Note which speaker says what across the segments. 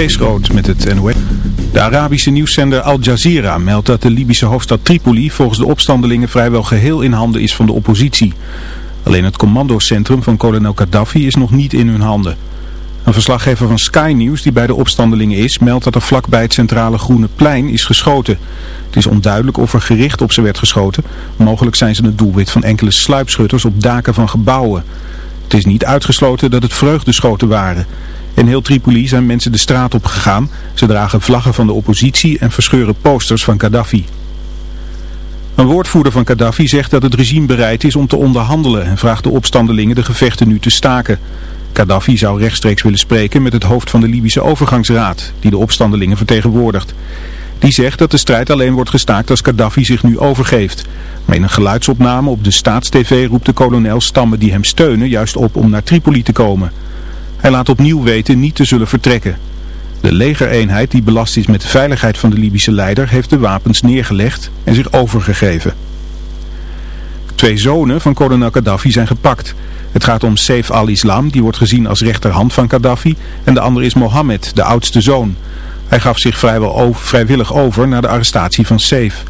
Speaker 1: Kees met het NOS. De Arabische nieuwszender Al Jazeera meldt dat de Libische hoofdstad Tripoli volgens de opstandelingen vrijwel geheel in handen is van de oppositie. Alleen het commandocentrum van kolonel Gaddafi is nog niet in hun handen. Een verslaggever van Sky News die bij de opstandelingen is, meldt dat er vlakbij het centrale Groene Plein is geschoten. Het is onduidelijk of er gericht op ze werd geschoten. Mogelijk zijn ze het doelwit van enkele sluipschutters op daken van gebouwen. Het is niet uitgesloten dat het vreugdeschoten waren. In heel Tripoli zijn mensen de straat op gegaan. Ze dragen vlaggen van de oppositie en verscheuren posters van Gaddafi. Een woordvoerder van Gaddafi zegt dat het regime bereid is om te onderhandelen en vraagt de opstandelingen de gevechten nu te staken. Gaddafi zou rechtstreeks willen spreken met het hoofd van de Libische overgangsraad, die de opstandelingen vertegenwoordigt. Die zegt dat de strijd alleen wordt gestaakt als Gaddafi zich nu overgeeft. Maar in een geluidsopname op de staatstv roept de kolonel stammen die hem steunen juist op om naar Tripoli te komen. Hij laat opnieuw weten niet te zullen vertrekken. De legereenheid die belast is met de veiligheid van de Libische leider heeft de wapens neergelegd en zich overgegeven. Twee zonen van kolonel Gaddafi zijn gepakt. Het gaat om Saif al-Islam, die wordt gezien als rechterhand van Gaddafi, en de andere is Mohammed, de oudste zoon. Hij gaf zich vrijwel vrijwillig over na de arrestatie van Saif.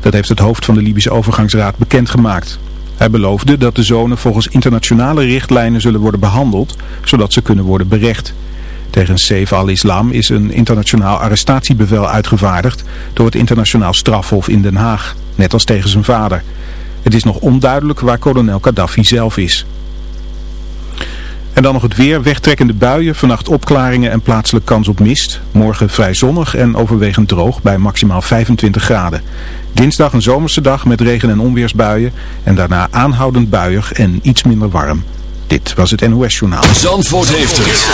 Speaker 1: Dat heeft het hoofd van de Libische overgangsraad bekendgemaakt. Hij beloofde dat de zonen volgens internationale richtlijnen zullen worden behandeld, zodat ze kunnen worden berecht. Tegen Saif al-Islam is een internationaal arrestatiebevel uitgevaardigd door het internationaal strafhof in Den Haag, net als tegen zijn vader. Het is nog onduidelijk waar kolonel Gaddafi zelf is. En dan nog het weer, wegtrekkende buien, vannacht opklaringen en plaatselijk kans op mist. Morgen vrij zonnig en overwegend droog bij maximaal 25 graden. Dinsdag een zomerse dag met regen- en onweersbuien en daarna aanhoudend buiig en iets minder warm. Dit was het NOS Journaal.
Speaker 2: Zandvoort heeft het.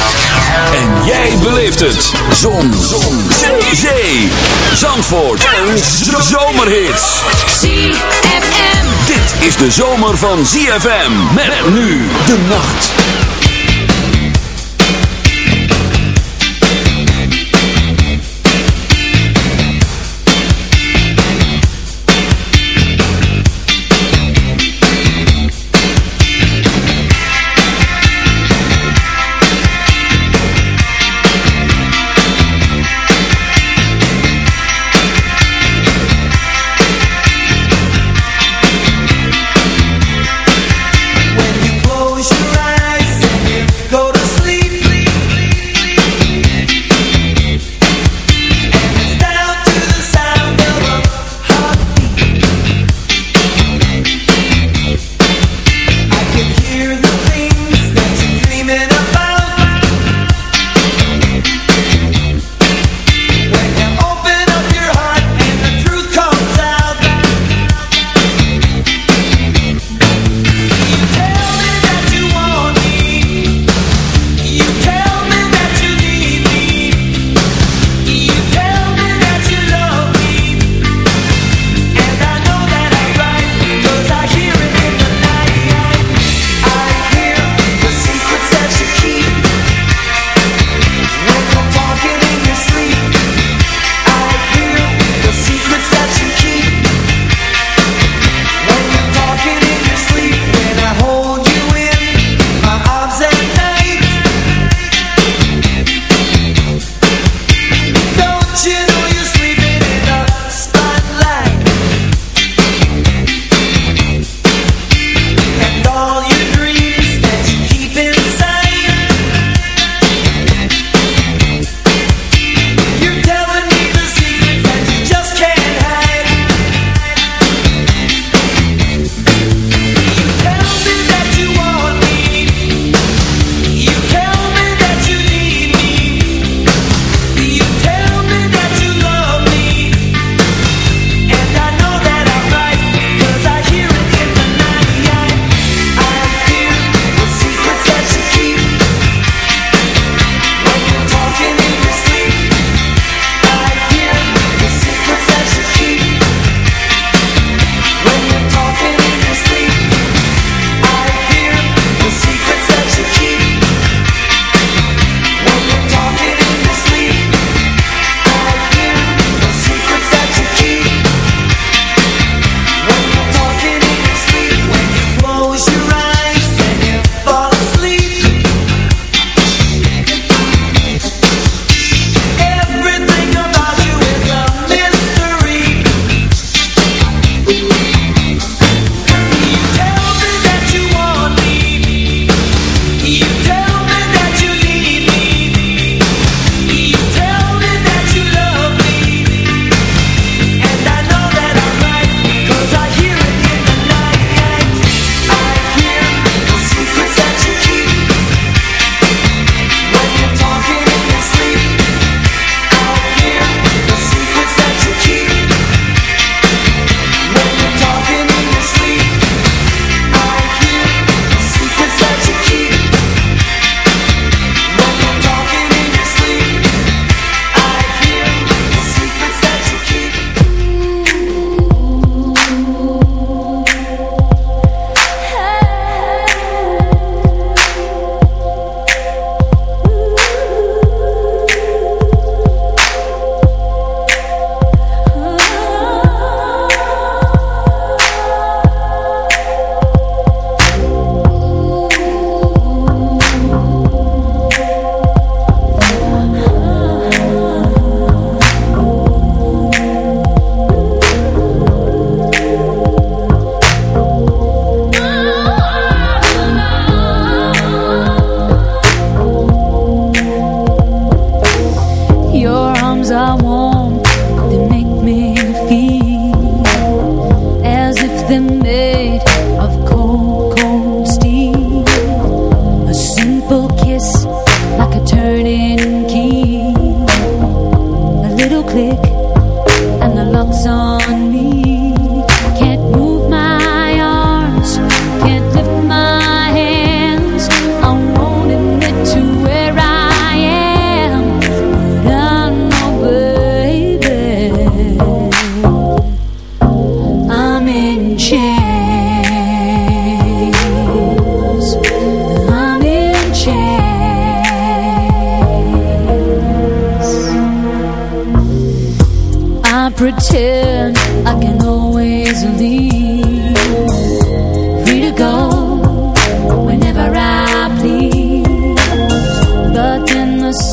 Speaker 2: En jij beleeft het. Zon. Zon. Zee. Zee. Zandvoort. Een zomerhit.
Speaker 3: ZFM.
Speaker 2: Dit is de zomer van ZFM. Met nu de nacht.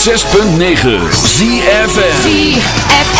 Speaker 4: 106.9 ZFM
Speaker 5: ZFM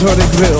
Speaker 4: Tony
Speaker 2: Grill.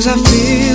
Speaker 6: Cause I feel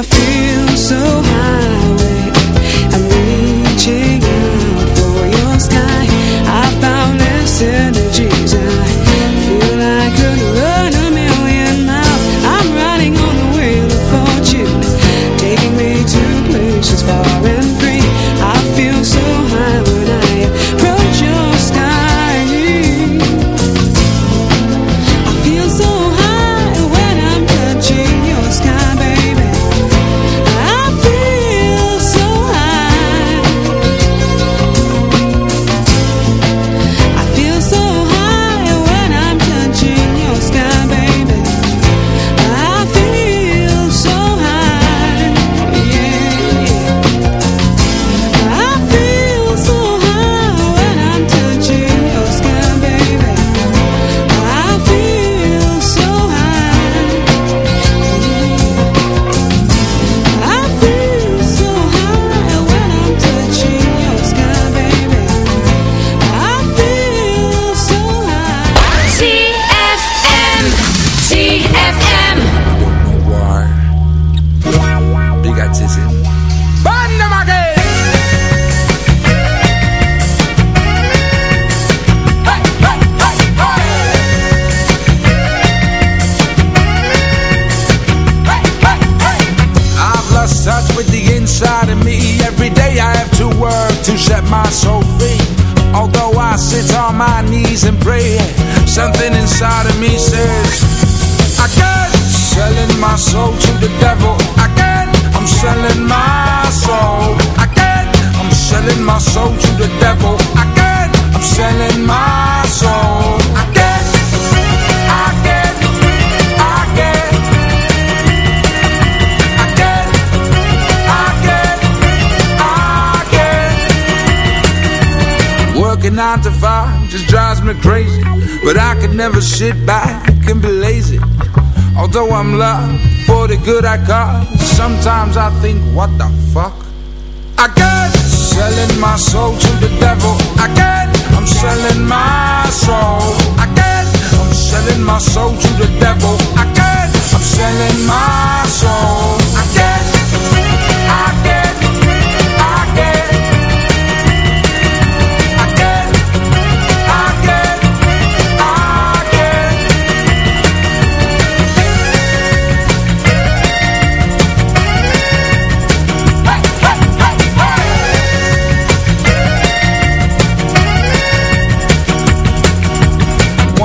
Speaker 6: I feel so high.
Speaker 7: nine to five just drives me crazy. But I could never sit back and be lazy. Although I'm loved for the good I got, sometimes I think, what the fuck? I guess selling my soul to the devil. I guess. selling my soul. I can't. I'm selling my soul to the devil. I can't. I'm selling my soul.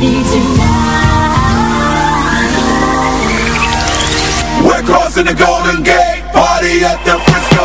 Speaker 3: ready.
Speaker 8: We're crossing the Golden Gate, party at the Frisco.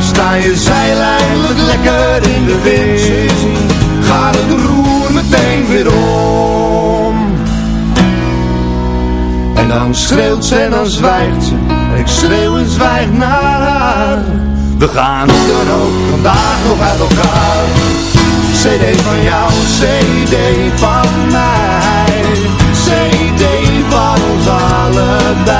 Speaker 9: Sta je zijlijnlijk lekker in de wind. Ga het roer meteen weer om. En dan schreeuwt ze en dan zwijgt ze. Ik schreeuw en zwijg naar haar. We gaan er dan ook vandaag nog uit elkaar. CD van jou, CD van mij. CD van ons allebei.